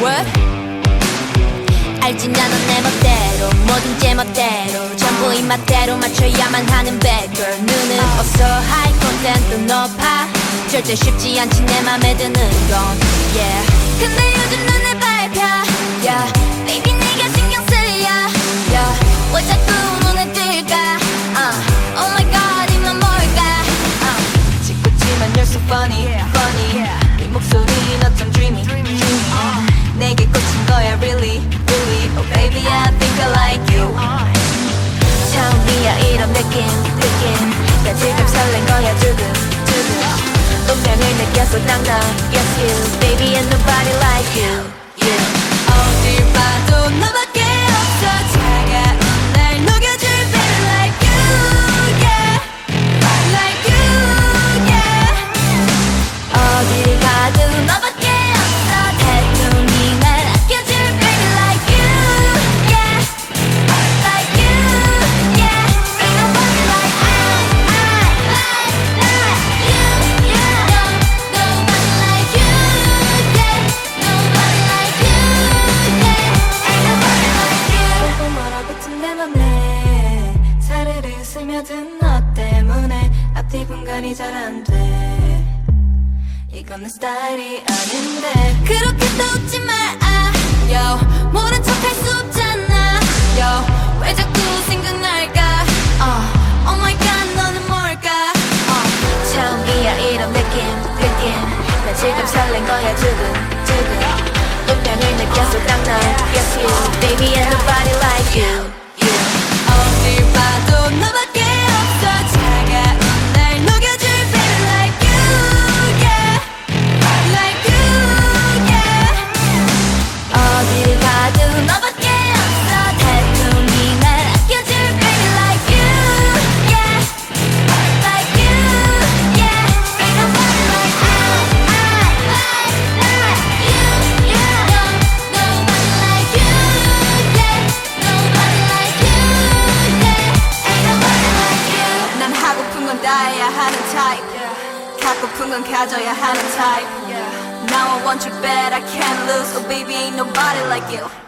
What? 알지 나는 내 멋대로 모든 제 멋대로 전부 입맛대로 맞춰야만 하는 bad girl 눈은 없어 high 콘텐츠 높아. 절대 쉽지 않지 내 맘에 드는 건. Yeah. 근데 요즘 눈에 밟혀. Yeah. 느낌 느낌 나 지금 설렌 거야 두근 두근 운명을 느꼈어 낭낭 Yes you baby and nobody like you you 어딜 봐도 너밖에 내 맘에 사르르 스며든 너 때문에 앞뒤 분간이 잘 안 돼. 이건 내 스타일이 아닌데. 그렇게 또 웃지 마 하는 타입 갖고픈 건 가져야 하는 타입 Now I want you bad I can't lose Oh baby ain't nobody like you